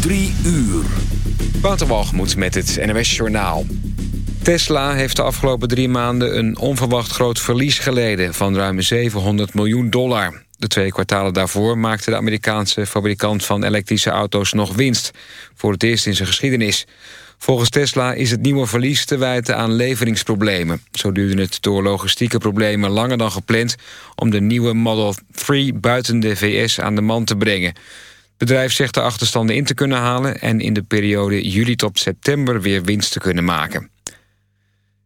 Drie uur. Waterwalgemoed met het NWS Journaal. Tesla heeft de afgelopen drie maanden een onverwacht groot verlies geleden... van ruim 700 miljoen dollar. De twee kwartalen daarvoor maakte de Amerikaanse fabrikant van elektrische auto's nog winst. Voor het eerst in zijn geschiedenis. Volgens Tesla is het nieuwe verlies te wijten aan leveringsproblemen. Zo duurde het door logistieke problemen langer dan gepland... om de nieuwe Model 3 buiten de VS aan de man te brengen. Bedrijf zegt de achterstanden in te kunnen halen... en in de periode juli tot september weer winst te kunnen maken.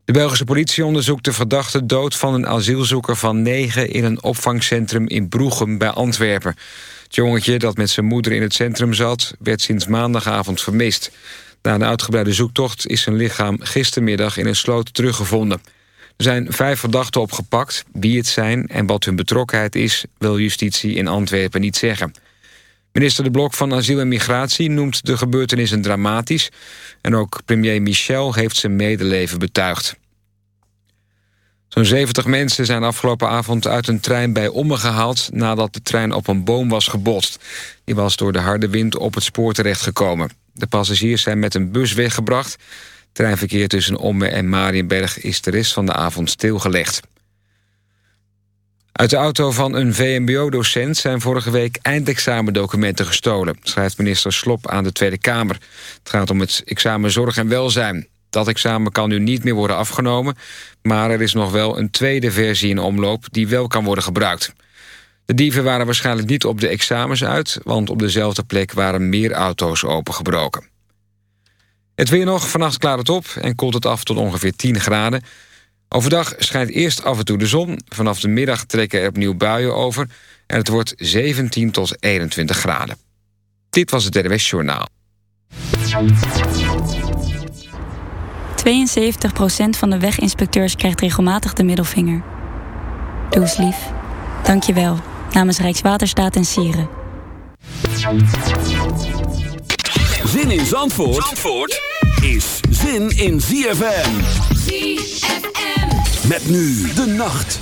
De Belgische politie onderzoekt de verdachte dood van een asielzoeker van negen... in een opvangcentrum in Broegem bij Antwerpen. Het jongetje dat met zijn moeder in het centrum zat... werd sinds maandagavond vermist. Na een uitgebreide zoektocht is zijn lichaam gistermiddag in een sloot teruggevonden. Er zijn vijf verdachten opgepakt. Wie het zijn en wat hun betrokkenheid is... wil justitie in Antwerpen niet zeggen. Minister De Blok van Asiel en Migratie noemt de gebeurtenissen dramatisch... en ook premier Michel heeft zijn medeleven betuigd. Zo'n 70 mensen zijn afgelopen avond uit een trein bij Ommen gehaald... nadat de trein op een boom was gebotst. Die was door de harde wind op het spoor terechtgekomen. De passagiers zijn met een bus weggebracht. Treinverkeer tussen Ommen en Marienberg is de rest van de avond stilgelegd. Uit de auto van een VMBO-docent zijn vorige week eindexamendocumenten gestolen, schrijft minister Slop aan de Tweede Kamer. Het gaat om het examen Zorg en Welzijn. Dat examen kan nu niet meer worden afgenomen, maar er is nog wel een tweede versie in omloop die wel kan worden gebruikt. De dieven waren waarschijnlijk niet op de examens uit... want op dezelfde plek waren meer auto's opengebroken. Het weer nog, vannacht klaart het op en koelt het af tot ongeveer 10 graden. Overdag schijnt eerst af en toe de zon. Vanaf de middag trekken er opnieuw buien over... en het wordt 17 tot 21 graden. Dit was het RWS Journaal. 72% van de weginspecteurs krijgt regelmatig de middelvinger. Doe eens lief. Dank je wel namens Rijkswaterstaat en Sieren. Zin in Zandvoort, Zandvoort is zin in ZFM. ZFM. Met nu de nacht.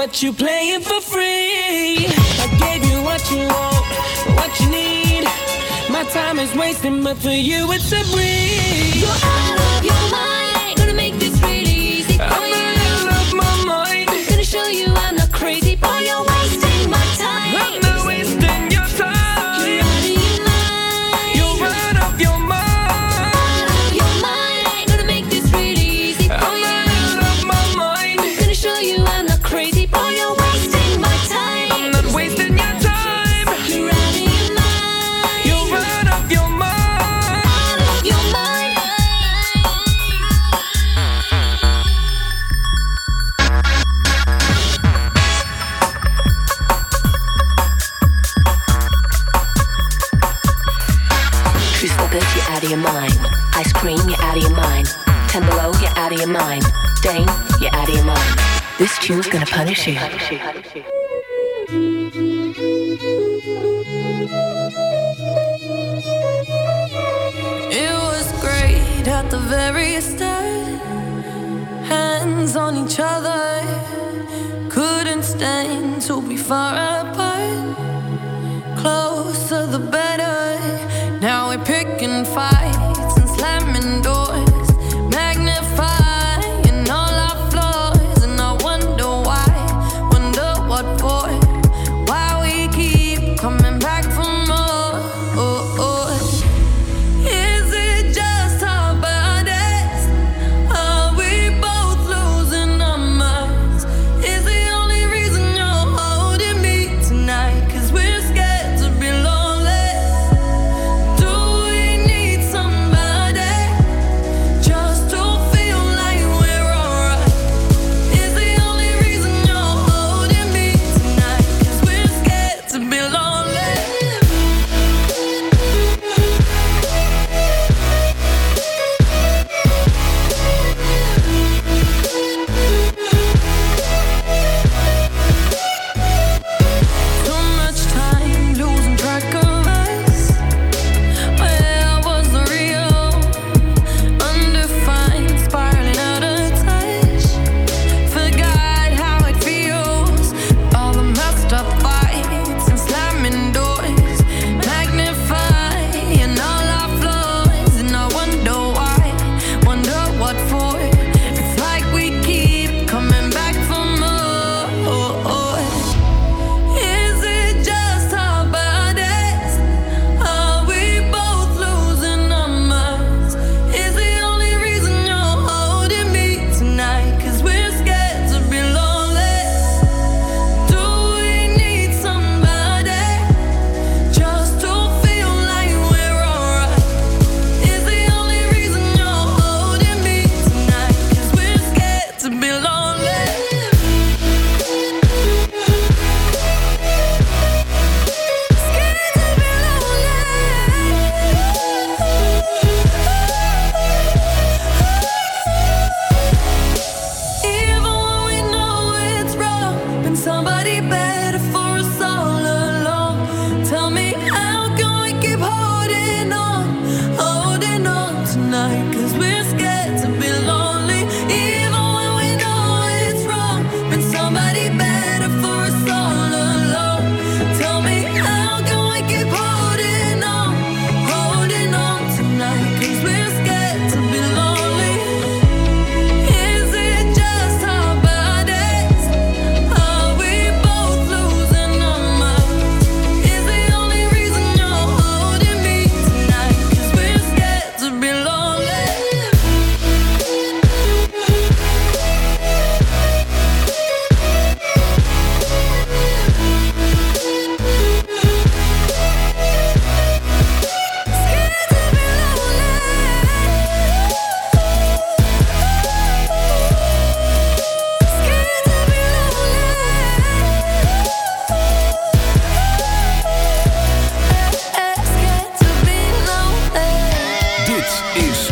But you play it for free. I gave you what you want, what you need. My time is wasting, but for you it's a breeze. You're out of your mind. out of your mind. Ten below, you're out of your mind. Dane, you're out of your mind. This tune's gonna punish you. It was great at the very start. Hands on each other. Couldn't stand to be far apart. Closer the better. Now we're picking fights.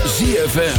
ZFM.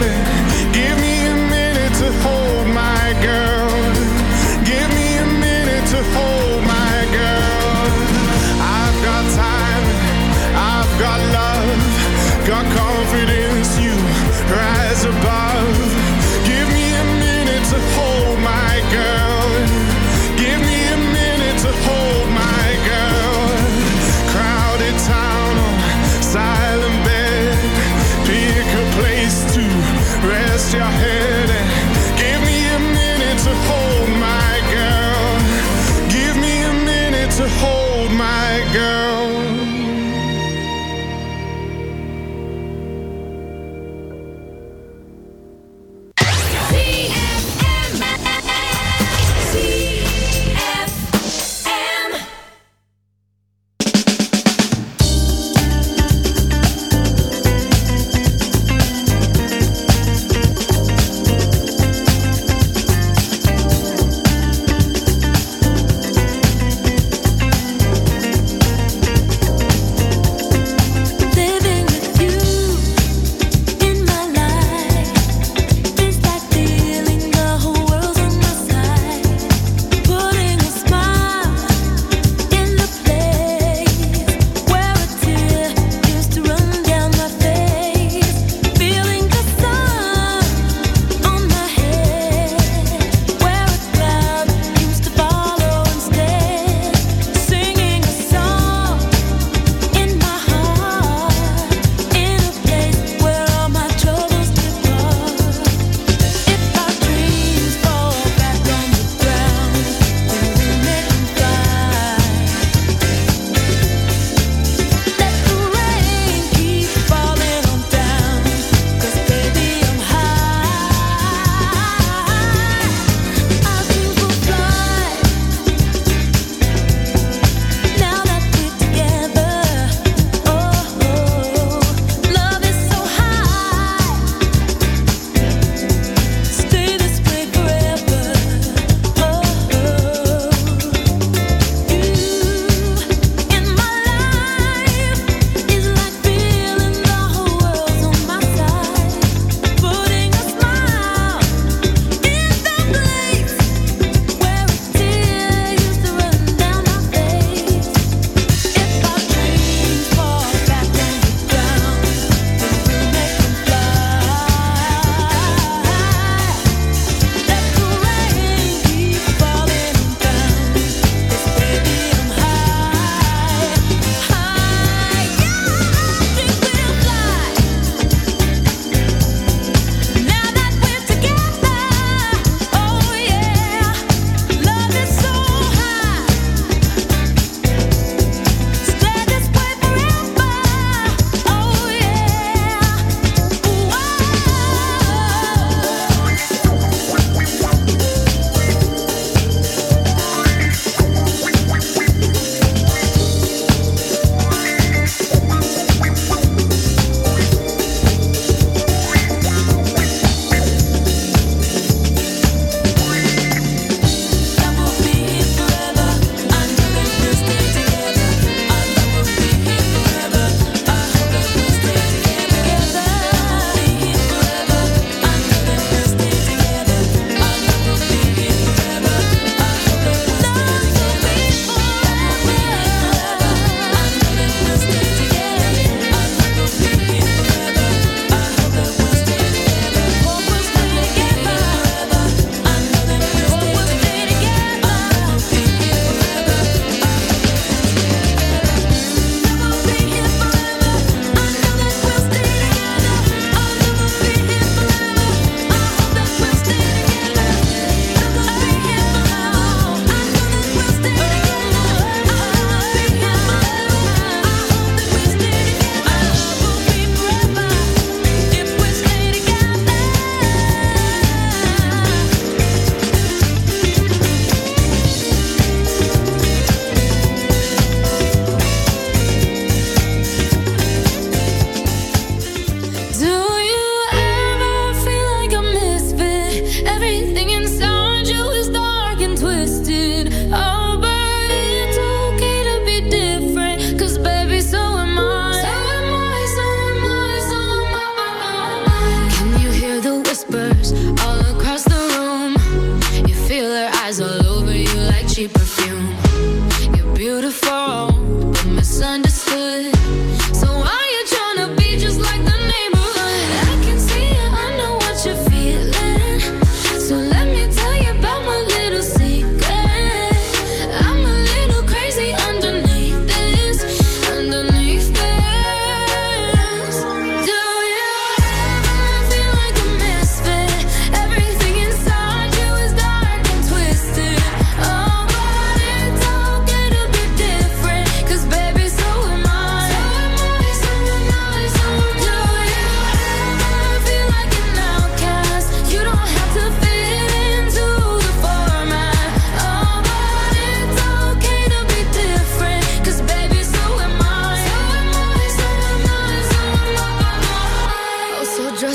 about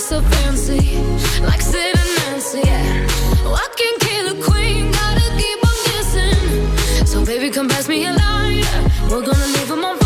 so fancy, like Sid and Nancy. Yeah. Walking killer queen, gotta keep on guessing. So baby, come pass me a line. We're gonna leave them on.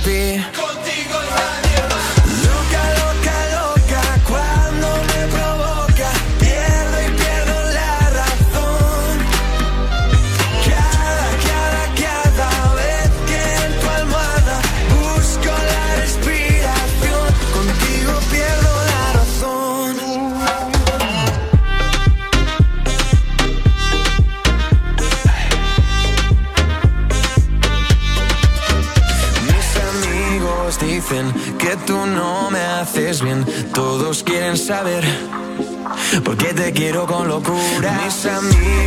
ti. Contigo nadie Mis amigos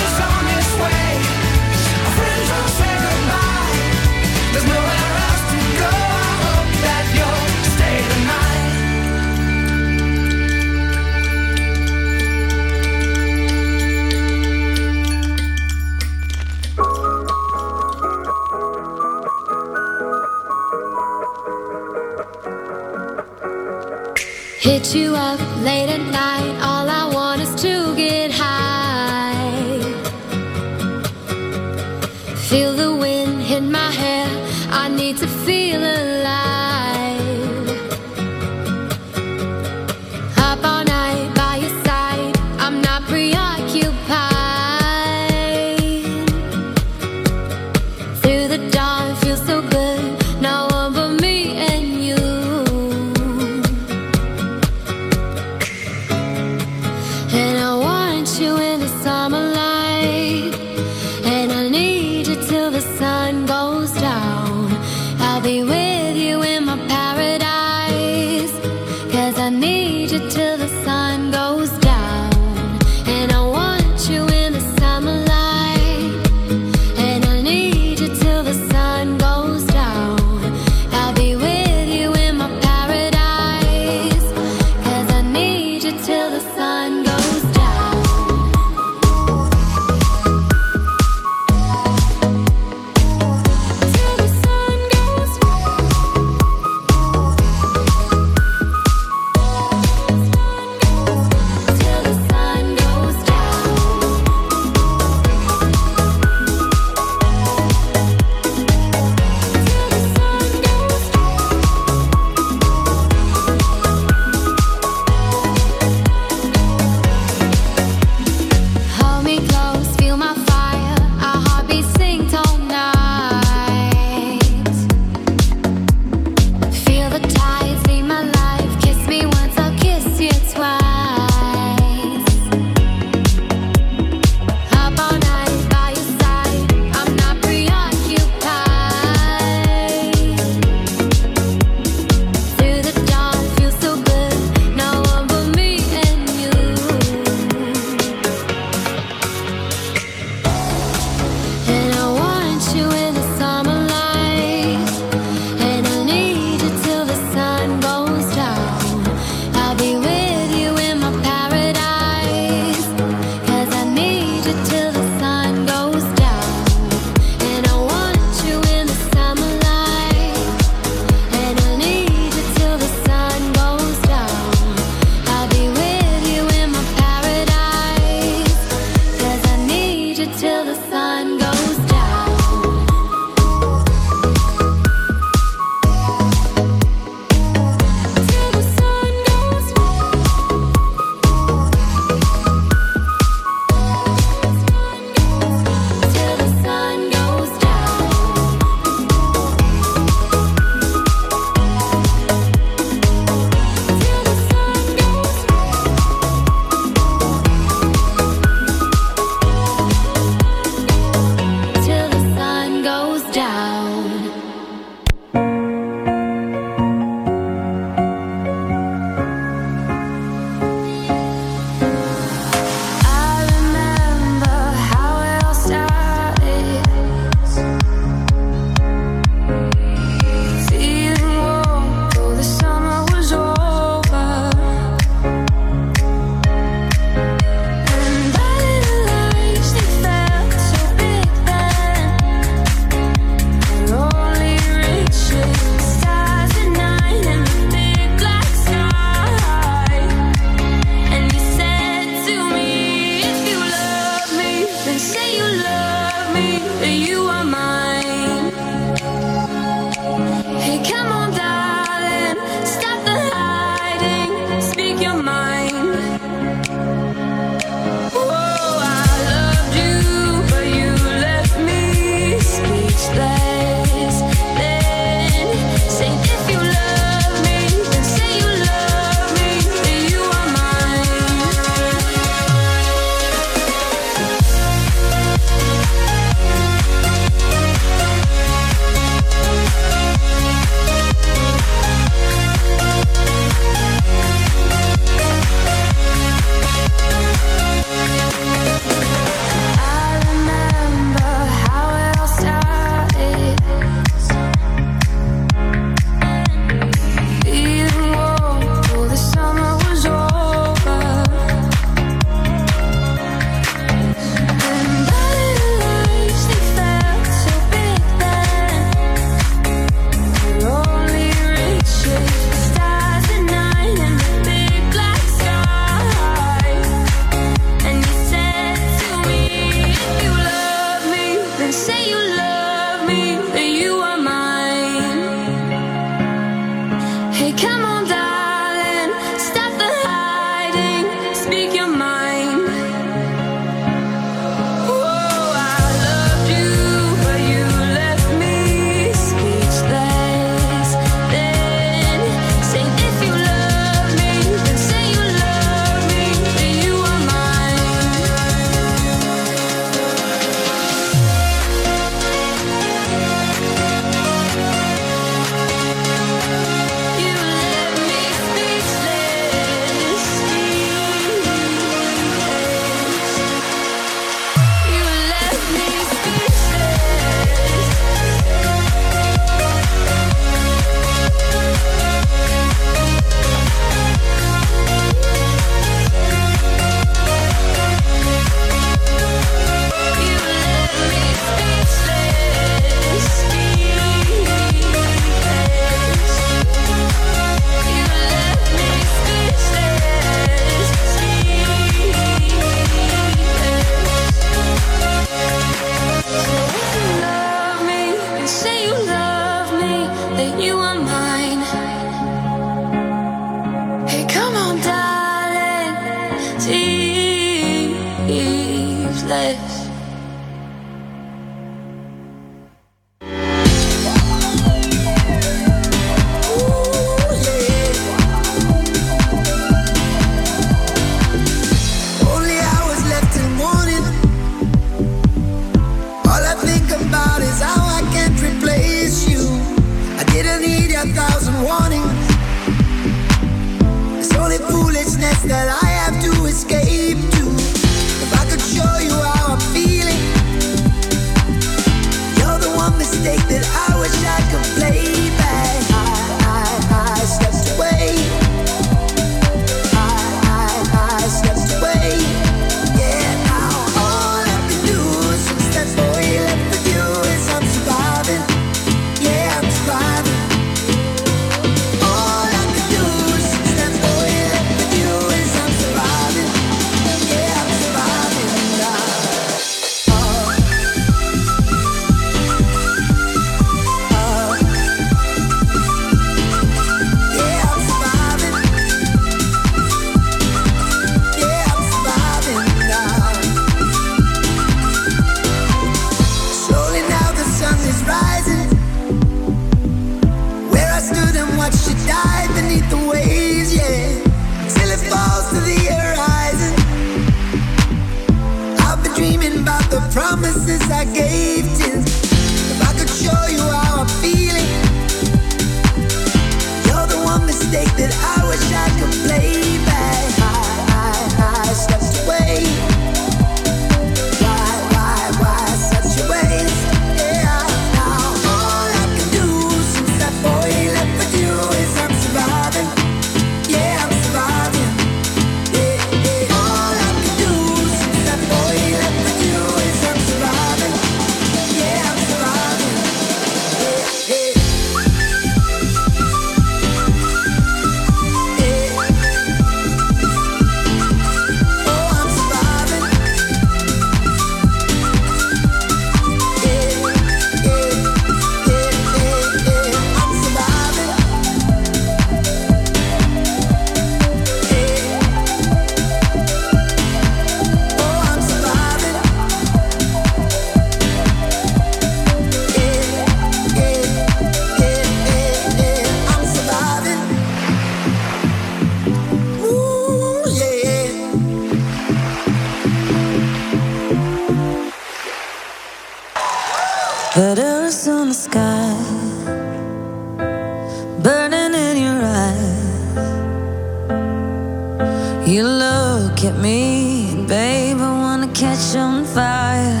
You look at me, babe, I wanna catch on fire.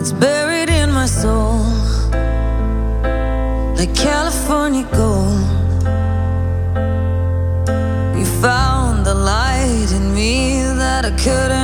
It's buried in my soul, like California gold. You found the light in me that I couldn't.